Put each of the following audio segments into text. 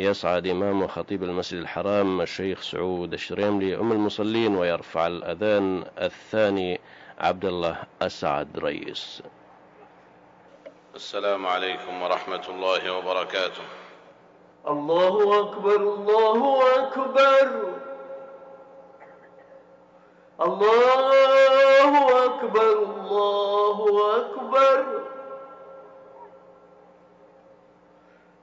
يصعد إمام خطيب المسجد الحرام الشيخ سعود الشريملي أم المصلين ويرفع الأذان الثاني عبد الله أسعد رئيس. السلام عليكم ورحمة الله وبركاته. الله أكبر الله أكبر. الله أكبر الله أكبر.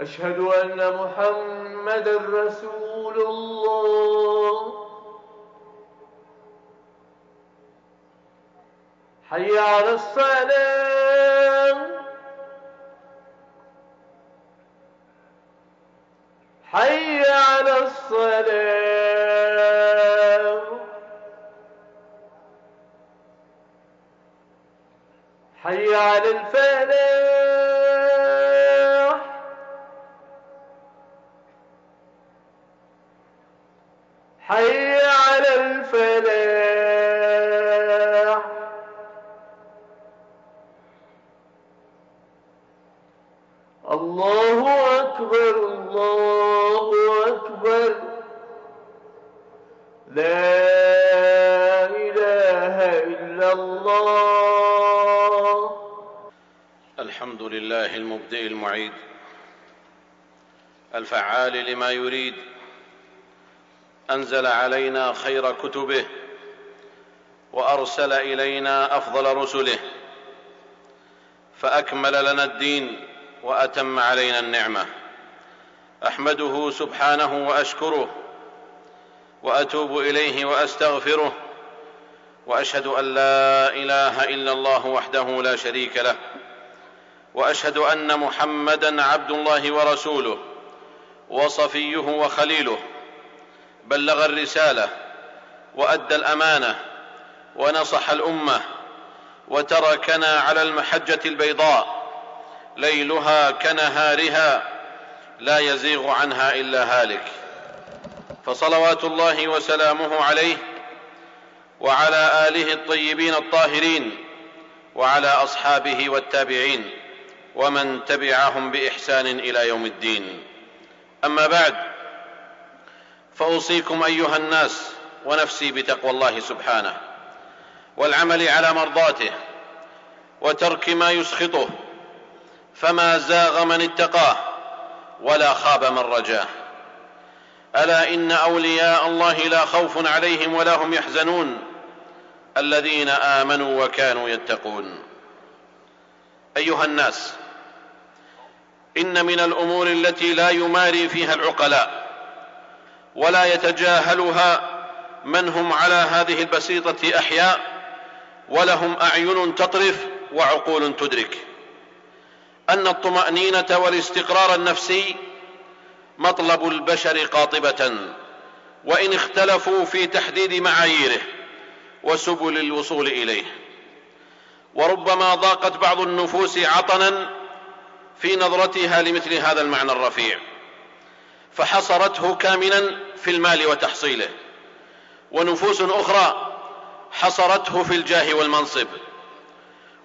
أشهد أن محمد رسول الله. حي على الصلاة حي على الصلاة حي على الفلاح. حي على الفلاح. الله أكبر الله أكبر. لا إله إلا الله. الحمد لله المبدئ المعيد. الفعال لما يريد. أنزل علينا خير كتبه وأرسل إلينا أفضل رسله فأكمل لنا الدين وأتم علينا النعمة. أحمده سبحانه وأشكره وأتوب إليه وأستغفره وأشهد أن لا إله إلا الله وحده لا شريك له وأشهد أن محمدا عبد الله ورسوله وصفيه وخليله بلغ الرسالة وأدى الأمانة ونصح الأمة وتركنا على المحجة البيضاء ليلها كنهارها لا يزيغ عنها إلا هالك. فصلوات الله وسلامه عليه وعلى آله الطيبين الطاهرين وعلى أصحابه والتابعين ومن تبعهم بإحسان إلى يوم الدين. أما بعد فأوصيكم أيها الناس ونفسي بتقوى الله سبحانه والعمل على مرضاته وترك ما يسخطه فما زاغ من اتقاه ولا خاب من رجاه. ألا إن أولياء الله لا خوف عليهم ولا هم يحزنون الذين آمنوا وكانوا يتقون. أيها الناس إن من الأمور التي لا يماري فيها العقلاء ولا يتجاهلها من هم على هذه البسيطة أحياء ولهم أعين تطرف وعقول تدرك. أن الطمأنينة والاستقرار النفسي مطلب البشر قاطبة وإن اختلفوا في تحديد معاييره وسبل الوصول إليه. وربما ضاقت بعض النفوس عطنا في نظرتها لمثل هذا المعنى الرفيع. فحصرته كامنا في المال وتحصيله. ونفوس أخرى حصرته في الجاه والمنصب.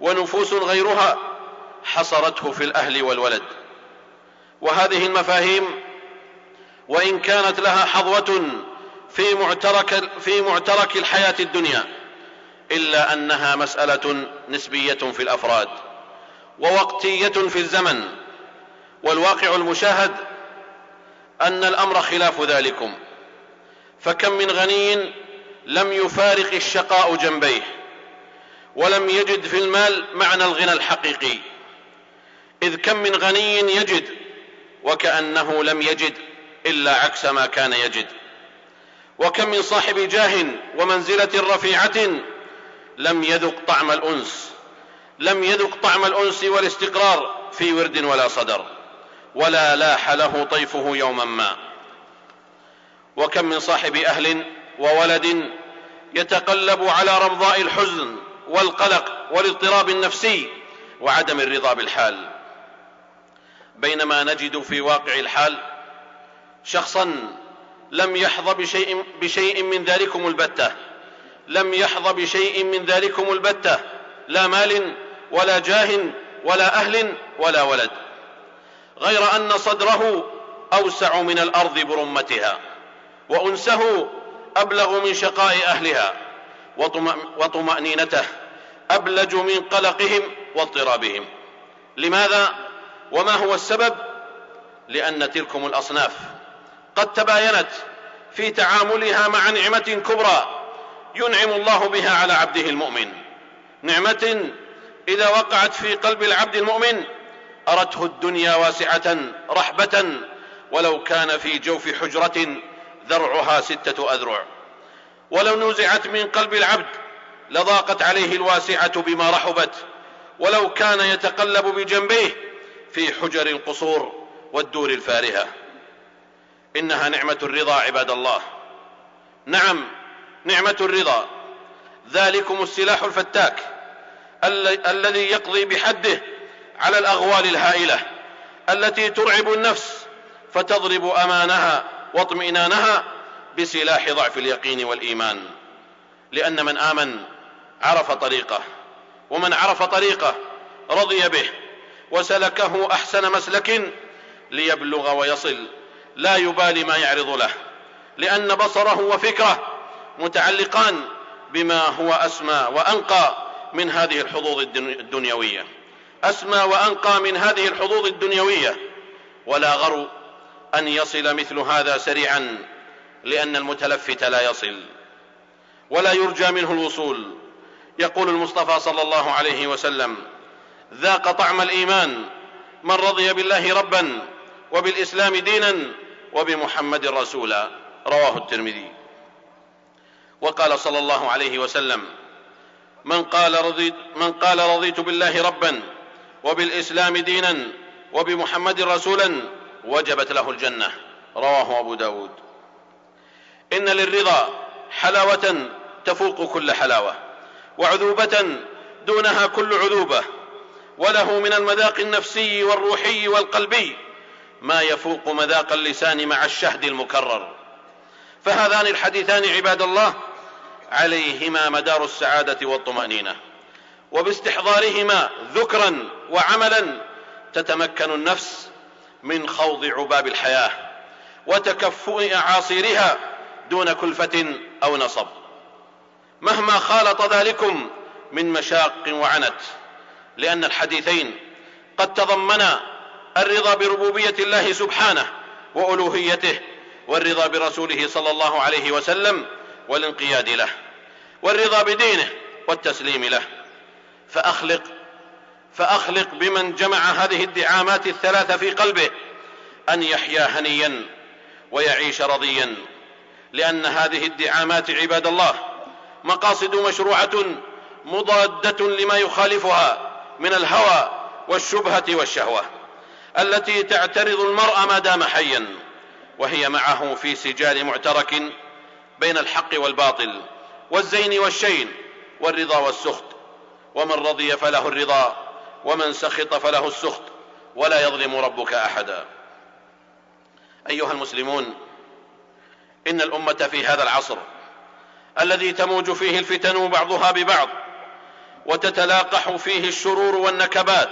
ونفوس غيرها حصرته في الأهل والولد. وهذه المفاهيم وإن كانت لها حظوة في معترك في معترك الحياة الدنيا إلا أنها مسألة نسبية في الأفراد ووقتية في الزمن والواقع المشاهد أن الأمر خلاف ذلكم. فكم من غني لم يفارق الشقاء جنبيه ولم يجد في المال معنى الغنى الحقيقي. إذ كم من غني يجد وكأنه لم يجد إلا عكس ما كان يجد. وكم من صاحب جاه ومنزلة رفيعة لم يذق طعم الأنس لم يذق طعم الأنس والاستقرار في ورد ولا صدر. ولا لاح له طيفه يوما ما. وكم من صاحب أهل وولد يتقلب على رمضاء الحزن والقلق والاضطراب النفسي وعدم الرضا بالحال. بينما نجد في واقع الحال شخصا لم يحظى بشيء, بشيء من ذلكم البتة. لم يحظى بشيء من ذلكم البتة. لا مال ولا جاه ولا أهل ولا ولد. غير أن صدره أوسع من الأرض برمتها وأنسه أبلغ من شقاء أهلها وطمأنينته أبلج من قلقهم واضطرابهم. لماذا؟ وما هو السبب؟ لأن تلكم الأصناف قد تباينت في تعاملها مع نعمة كبرى ينعم الله بها على عبده المؤمن. نعمة إذا وقعت في قلب العبد المؤمن أرته الدنيا واسعة رحبة ولو كان في جوف حجرة ذرعها ستة أذرع. ولو نزعت من قلب العبد لضاقت عليه الواسعة بما رحبت. ولو كان يتقلب بجنبيه في حجر القصور والدور الفارهة. إنها نعمة الرضا عباد الله. نعم نعمة الرضا. ذلكم السلاح الفتاك الذي يقضي بحده على الأغوال الهائلة التي ترعب النفس فتضرب أمانها واطمئنانها بسلاح ضعف اليقين والإيمان. لأن من آمن عرف طريقه ومن عرف طريقه رضي به وسلكه أحسن مسلك ليبلغ ويصل. لا يبالي ما يعرض له لأن بصره وفكره متعلقان بما هو أسمى وأنقى من هذه الحظوظ الدنيوية. أسمى وأنقى من هذه الحظوظ الدنيوية. ولا غرو أن يصل مثل هذا سريعا لأن المتلفت لا يصل. ولا يرجى منه الوصول. يقول المصطفى صلى الله عليه وسلم ذاق طعم الإيمان من رضي بالله ربا وبالإسلام دينا وبمحمد رسولا. رواه الترمذي. وقال صلى الله عليه وسلم من قال رضيت, من قال رضيت بالله ربا وبالإسلام دينا وبمحمد رسولا وجبت له الجنة. رواه أبو داود. إن للرضا حلاوة تفوق كل حلاوة وعذوبة دونها كل عذوبة وله من المذاق النفسي والروحي والقلبي ما يفوق مذاق اللسان مع الشهد المكرر. فهذان الحديثان عباد الله عليهما مدار السعادة والطمأنينة. وباستحضارهما ذكرا وعملا تتمكن النفس من خوض عباب الحياة وتكفؤ أعاصيرها دون كلفة أو نصب. مهما خالط ذلكم من مشاق وعنت لأن الحديثين قد تضمنا الرضا بربوبية الله سبحانه وألوهيته والرضا برسوله صلى الله عليه وسلم والانقياد له والرضا بدينه والتسليم له. فأخلق فأخلق بمن جمع هذه الدعامات الثلاثة في قلبه أن يحيا هنيا ويعيش رضيا لأن هذه الدعامات عباد الله مقاصد مشروعة مضادة لما يخالفها من الهوى والشبهة والشهوة التي تعترض المرء ما دام حيا وهي معه في سجال معترك بين الحق والباطل والزين والشين والرضا والسخط ومن رضي فله الرضا ومن سخط فله السخط ولا يظلم ربك أحدا. أيها المسلمون إن الأمة في هذا العصر الذي تموج فيه الفتن بعضها ببعض وتتلاقح فيه الشرور والنكبات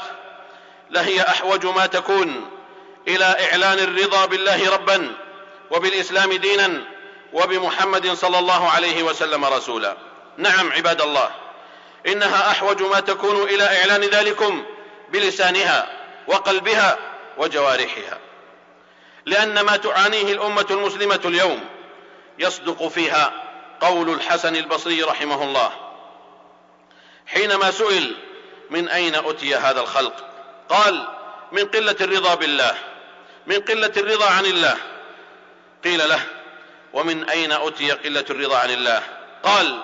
لهي أحوج ما تكون إلى إعلان الرضا بالله ربا وبالإسلام دينا وبمحمد صلى الله عليه وسلم رسولا. نعم عباد الله. إنها أحوج ما تكون إلى إعلان ذلكم بلسانها وقلبها وجوارحها لأن ما تعانيه الأمة المسلمة اليوم يصدق فيها قول الحسن البصري رحمه الله حينما سئل من أين أتي هذا الخلق؟ قال من قلة الرضا بالله من قلة الرضا عن الله. قيل له ومن أين أتي قلة الرضا عن الله؟ قال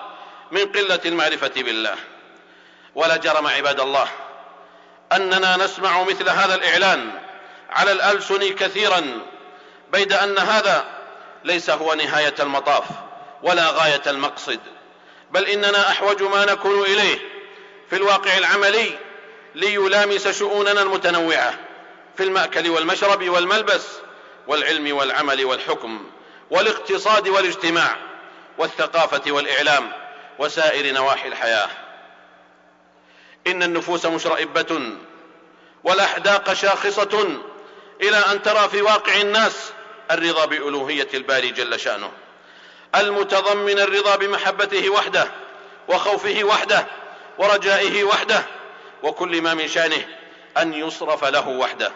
من قلة المعرفة بالله. ولا جرم عباد الله أننا نسمع مثل هذا الإعلان على الألسن كثيرا بيد أن هذا ليس هو نهاية المطاف ولا غاية المقصد بل إننا أحوج ما نكون إليه في الواقع العملي ليلامس شؤوننا المتنوعة في المأكل والمشرب والملبس والعلم والعمل والحكم والاقتصاد والاجتماع والثقافة والإعلام. وسائر نواحي الحياة. إن النفوس مشرئبة والأحداق شاخصة إلى أن ترى في واقع الناس الرضا بألوهية الباري جل شأنه المتضمن الرضا بمحبته وحده وخوفه وحده ورجائه وحده وكل ما من شأنه أن يصرف له وحده.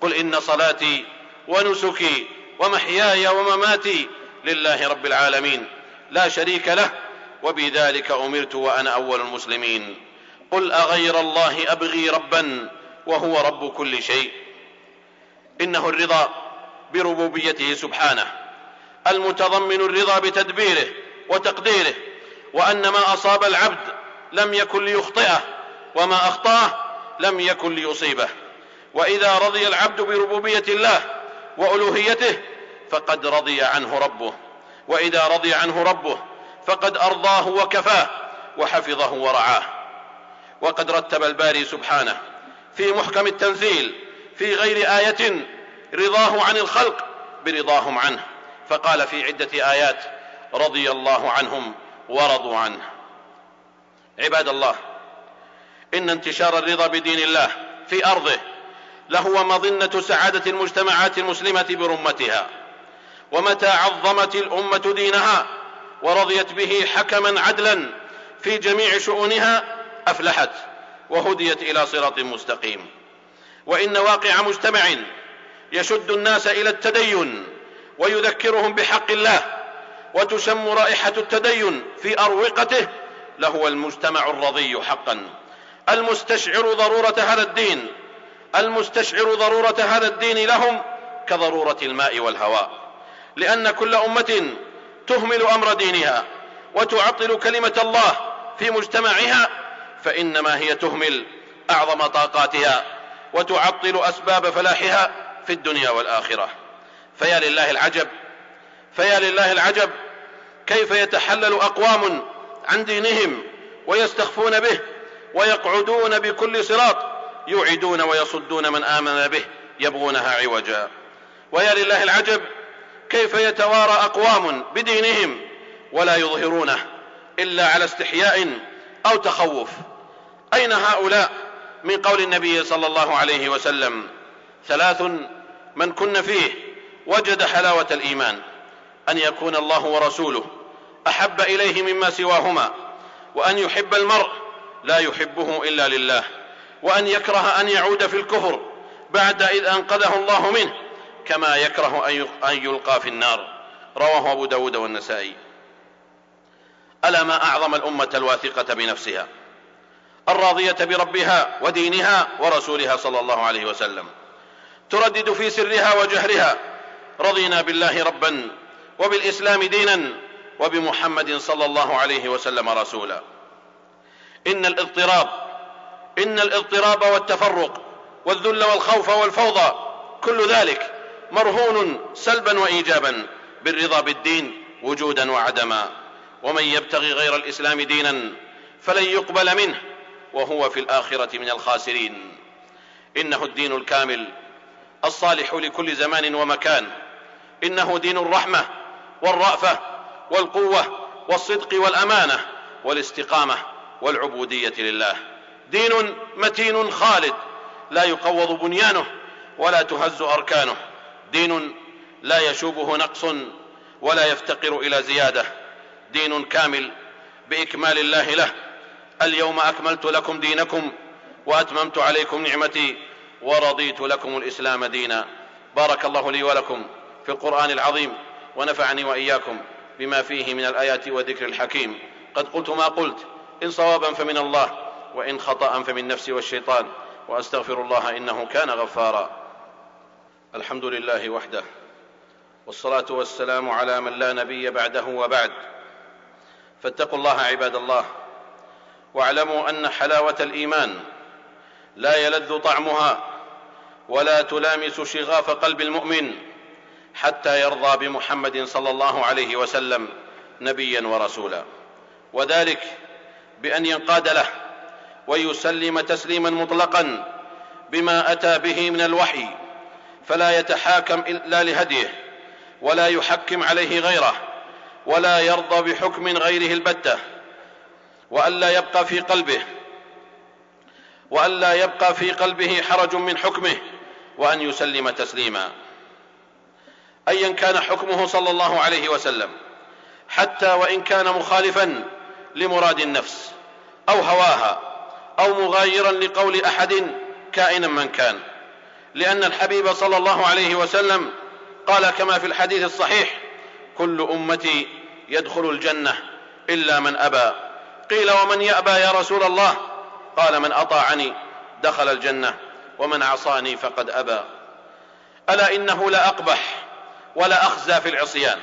قل إن صلاتي ونسكي ومحياي ومماتي لله رب العالمين لا شريك له وبذلك أمرت وأنا أول المسلمين. قل أغير الله أبغي ربا وهو رب كل شيء. إنه الرضا بربوبيته سبحانه المتضمن الرضا بتدبيره وتقديره وأن ما أصاب العبد لم يكن ليخطئه وما أخطاه لم يكن ليصيبه. وإذا رضي العبد بربوبية الله وألوهيته فقد رضي عنه ربه. وإذا رضي عنه ربه فقد أرضاه وكفاه وحفظه ورعاه. وقد رتب الباري سبحانه في محكم التنزيل في غير آية رضاه عن الخلق برضاهم عنه. فقال في عدة آيات رضي الله عنهم ورضوا عنه. عباد الله إن انتشار الرضا بدين الله في أرضه لهو مظنة سعادة المجتمعات المسلمة برمتها ومتى عظمت الأمة دينها ورضيت به حكما عدلا في جميع شؤونها أفلحت وهديت إلى صراط مستقيم. وإن واقع مجتمع يشد الناس إلى التدين ويذكرهم بحق الله وتشم رائحة التدين في أروقته لهو المجتمع الرضي حقا. المستشعر ضرورة هذا الدين المستشعر ضرورة هذا الدين لهم كضرورة الماء والهواء. لأن كل أمة تهمل أمر دينها وتعطل كلمة الله في مجتمعها فإنما هي تهمل أعظم طاقاتها وتعطل أسباب فلاحها في الدنيا والآخرة. فيا لله العجب فيا لله العجب كيف يتحلل أقوام عن دينهم ويستخفون به ويقعدون بكل صراط يوعدون ويصدون من آمن به يبغونها عوجا. ويا لله العجب كيف يتوارى أقوام بدينهم ولا يظهرونه إلا على استحياء أو تخوف. أين هؤلاء من قول النبي صلى الله عليه وسلم؟ ثلاث من كن فيه وجد حلاوة الإيمان أن يكون الله ورسوله أحب إليه مما سواهما وأن يحب المرء لا يحبه إلا لله وأن يكره أن يعود في الكفر بعد إذ أنقذه الله منه. كما يكره أن يلقى في النار. رواه أبو داود والنسائي. ألا ما أعظم الأمة الواثقة بنفسها؟ الراضية بربها ودينها ورسولها صلى الله عليه وسلم. تردد في سرها وجهرها. رضينا بالله ربا وبالإسلام دينا وبمحمد صلى الله عليه وسلم رسولا. إن الاضطراب إن الاضطراب والتفرق والذل والخوف والفوضى كل ذلك مرهون سلبا وإيجابا بالرضا بالدين وجودا وعدما. ومن يبتغي غير الإسلام دينا فلن يقبل منه وهو في الآخرة من الخاسرين. إنه الدين الكامل الصالح لكل زمان ومكان. إنه دين الرحمة والرأفة والقوة والصدق والأمانة والاستقامة والعبودية لله. دين متين خالد لا يقوض بنيانه ولا تهز أركانه. دين لا يشوبه نقص ولا يفتقر إلى زيادة. دين كامل بإكمال الله له. اليوم أكملت لكم دينكم وأتممت عليكم نعمتي ورضيت لكم الإسلام دينا. بارك الله لي ولكم في القرآن العظيم ونفعني وإياكم بما فيه من الآيات والذكر الحكيم. قد قلت ما قلت. إن صوابا فمن الله وإن خطأ فمن نفسي والشيطان. وأستغفر الله إنه كان غفارا. الحمد لله وحده والصلاة والسلام على من لا نبي بعده وبعد. فاتقوا الله عباد الله واعلموا أن حلاوة الإيمان لا يلذ طعمها ولا تلامس شغاف قلب المؤمن حتى يرضى بمحمد صلى الله عليه وسلم نبيا ورسولا. وذلك بأن ينقاد له ويسلم تسليما مطلقا بما أتى به من الوحي فلا يتحاكم الا لهديه ولا يحكم عليه غيره ولا يرضى بحكم غيره البتة والا يبقى في قلبه والا يبقى في قلبه حرج من حكمه وأن يسلم تسليما. ايا كان حكمه صلى الله عليه وسلم حتى وإن كان مخالفا لمراد النفس أو هواها أو مغايرا لقول أحد كائنا من كان. لأن الحبيب صلى الله عليه وسلم قال كما في الحديث الصحيح كل أمتي يدخل الجنة إلا من أبى. قيل ومن يأبى يا رسول الله؟ قال من أطاعني دخل الجنة ومن عصاني فقد أبى. ألا إنه لاقبح ولا أخزى في العصيان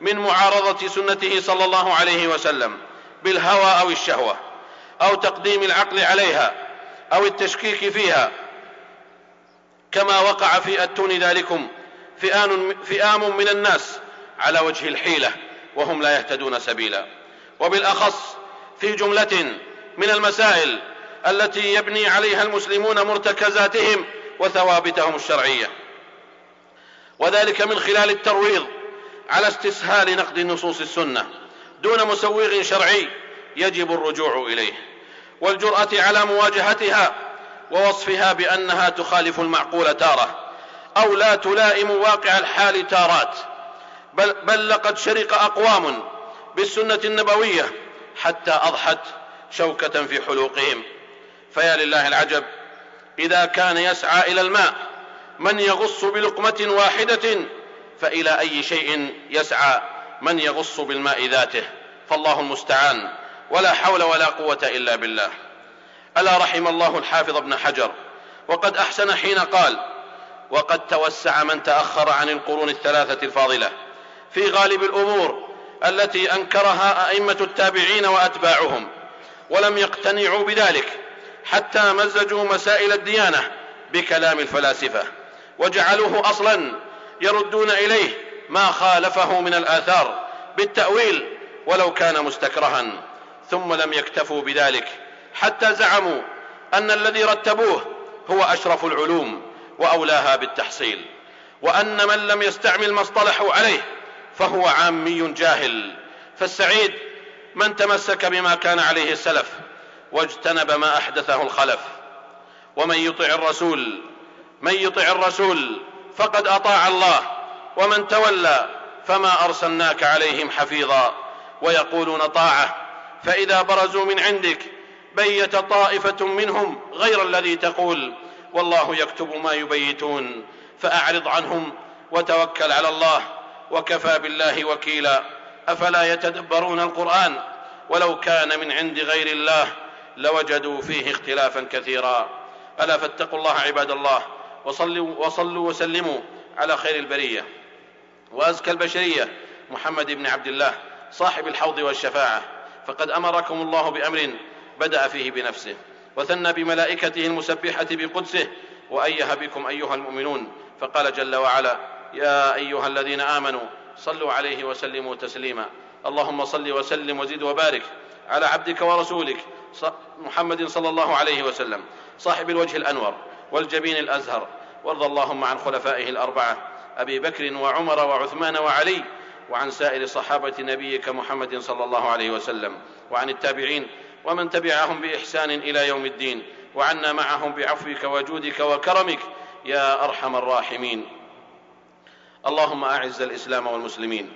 من معارضة سنته صلى الله عليه وسلم بالهوى أو الشهوة أو تقديم العقل عليها أو التشكيك فيها كما وقع في اتون ذلكم فئان فئام من الناس على وجه الحيلة وهم لا يهتدون سبيلا. وبالأخص في جملة من المسائل التي يبني عليها المسلمون مرتكزاتهم وثوابتهم الشرعية. وذلك من خلال الترويض على استسهال نقد نصوص السنة دون مسوغ شرعي يجب الرجوع إليه. والجرأة على مواجهتها ووصفها بأنها تخالف المعقول تارة أو لا تلائم واقع الحال تارات بل, بل لقد شرق أقوام بالسنة النبوية حتى أضحت شوكة في حلوقهم. فيا لله العجب إذا كان يسعى إلى الماء من يغص بلقمة واحدة فإلى أي شيء يسعى من يغص بالماء ذاته؟ فالله المستعان ولا حول ولا قوة إلا بالله. ألا رحم الله الحافظ ابن حجر؟ وقد أحسن حين قال وقد توسع من تأخر عن القرون الثلاثة الفاضلة. في غالب الأمور التي أنكرها أئمة التابعين وأتباعهم ولم يقتنعوا بذلك حتى مزجوا مسائل الديانة بكلام الفلاسفة وجعلوه أصلا يردون إليه ما خالفه من الآثار بالتأويل ولو كان مستكرها ثم لم يكتفوا بذلك. حتى زعموا أن الذي رتبوه هو أشرف العلوم وأولاها بالتحصيل وأن من لم يستعمل ما اصطلحوا عليه فهو عامي جاهل. فالسعيد من تمسك بما كان عليه السلف واجتنب ما أحدثه الخلف. ومن يطع الرسول من يطع الرسول فقد أطاع الله ومن تولى فما أرسلناك عليهم حفيظا. ويقولون طاعة فإذا برزوا من عندك بيت طائفه منهم غير الذي تقول والله يكتب ما يبيتون فأعرض عنهم وتوكل على الله وكفى بالله وكيلا. أفلا يتدبرون القرآن؟ ولو كان من عند غير الله لوجدوا فيه اختلافا كثيرا. ألا فاتقوا الله عباد الله وصلوا, وصلوا وسلموا على خير البرية. وأزكى البشرية محمد بن عبد الله صاحب الحوض والشفاعة. فقد أمركم الله بأمر بدأ فيه بنفسه وثنى بملائكته المسبحة بقدسه وايه بكم أيها المؤمنون فقال جل وعلا يا أيها الذين آمنوا صلوا عليه وسلموا تسليما. اللهم صل وسلم وزد وبارك على عبدك ورسولك محمد صلى الله عليه وسلم صاحب الوجه الأنور والجبين الأزهر. وارض اللهم عن خلفائه الأربعة أبي بكر وعمر وعثمان وعلي وعن سائر صحابة نبيك محمد صلى الله عليه وسلم وعن التابعين ومن تبعهم بإحسان إلى يوم الدين وعنا معهم بعفوك وجودك وكرمك يا أرحم الراحمين. اللهم أعز الإسلام والمسلمين.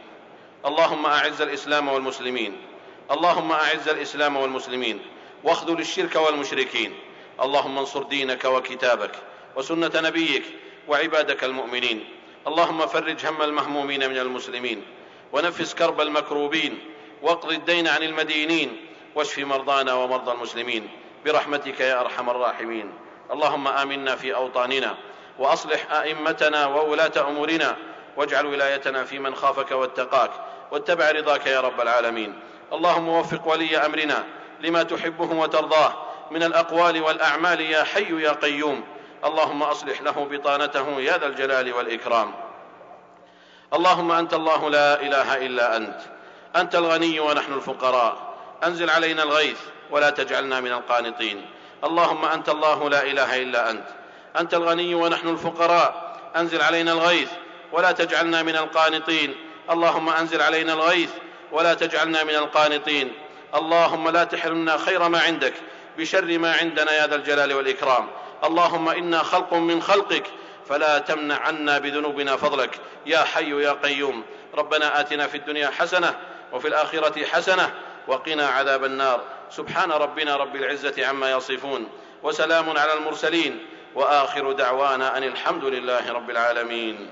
اللهم أعز الإسلام والمسلمين. اللهم أعز الإسلام والمسلمين. واخذل الشرك والمشركين. اللهم انصر دينك وكتابك وسنة نبيك وعبادك المؤمنين. اللهم فرج هم المهمومين من المسلمين. ونفس كرب المكروبين. واقض الدين عن المدينين. واشف مرضانا ومرضى المسلمين. برحمتك يا أرحم الراحمين. اللهم آمنا في أوطاننا وأصلح أئمتنا وولاة أمورنا. واجعل ولايتنا في من خافك واتقاك. واتبع رضاك يا رب العالمين. اللهم وفق ولي أمرنا لما تحبه وترضاه. من الأقوال والأعمال يا حي يا قيوم. اللهم أصلح له بطانته يا ذا الجلال والإكرام. اللهم أنت الله لا إله إلا أنت. أنت الغني ونحن الفقراء. أنزل علينا الغيث ولا تجعلنا من القانطين. اللهم أنت الله لا إله إلا أنت. أنت الغني ونحن الفقراء. أنزل علينا الغيث ولا تجعلنا من القانطين. اللهم أنزل علينا الغيث ولا تجعلنا من القانطين. اللهم لا تحرمنا خير ما عندك بشر ما عندنا يا ذا الجلال والإكرام. اللهم إنا خلق من خلقك. فلا تمنع عنا بذنوبنا فضلك. يا حي يا قيوم. ربنا آتنا في الدنيا حسنة وفي الآخرة حسنة وقنا عذاب النار. سبحان ربنا رب العزة عما يصفون وسلام على المرسلين وآخر دعوانا أن الحمد لله رب العالمين.